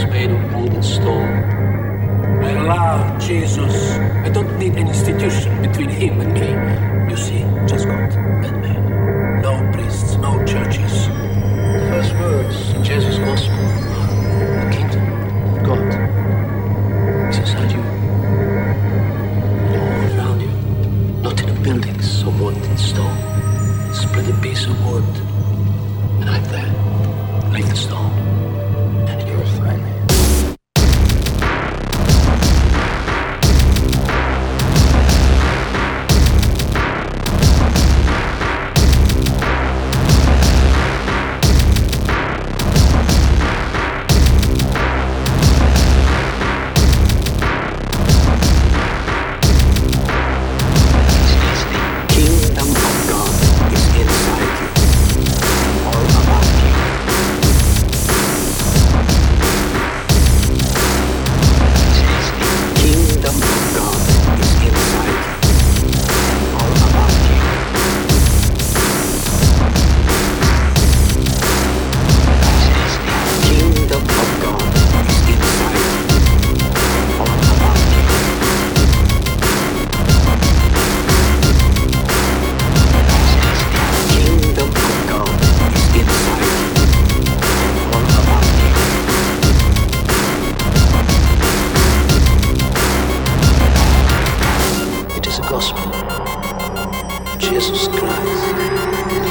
is made of wood and stone. I love Jesus. I don't need an institution between him and me. You see, just God and man. No priests, no churches. The first words in Jesus' gospel are the kingdom of God is inside you. All around you. Not in a building, somewhat in stone. Split a piece of wood. And right there, leave the stone.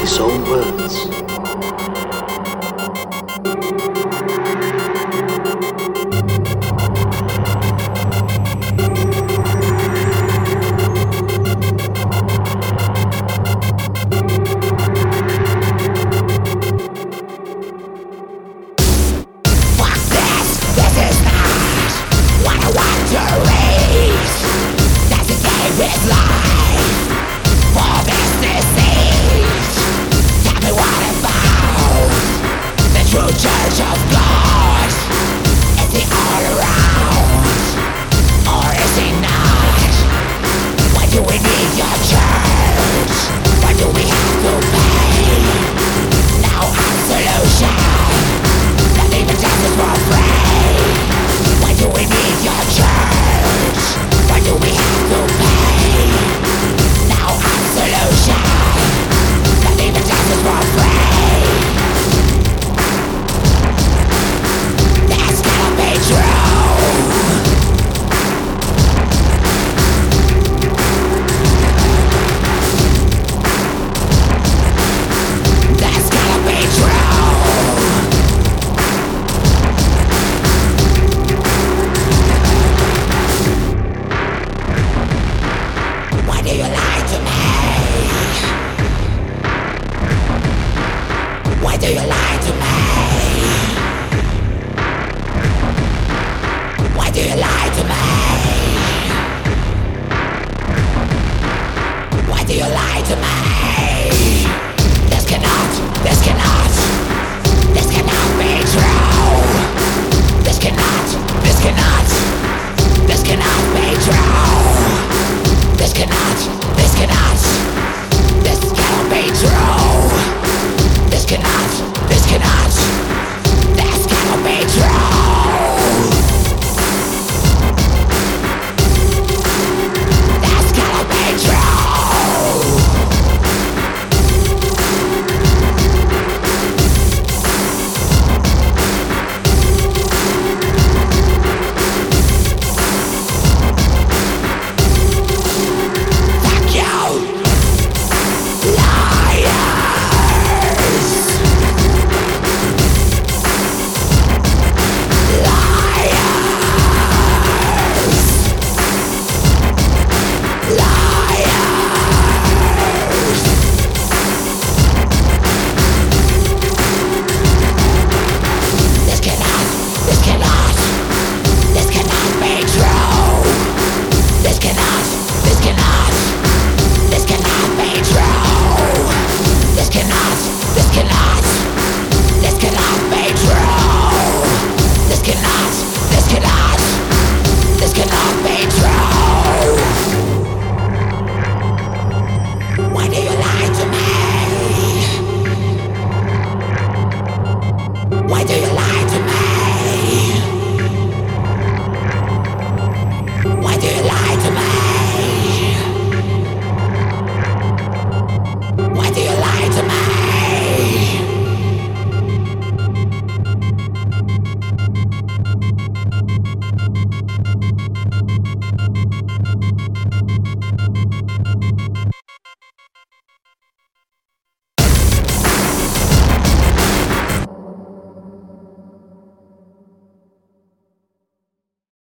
his own words. through change of God? Is he all around? Or is he not? Why do we need church? Why do we This cannot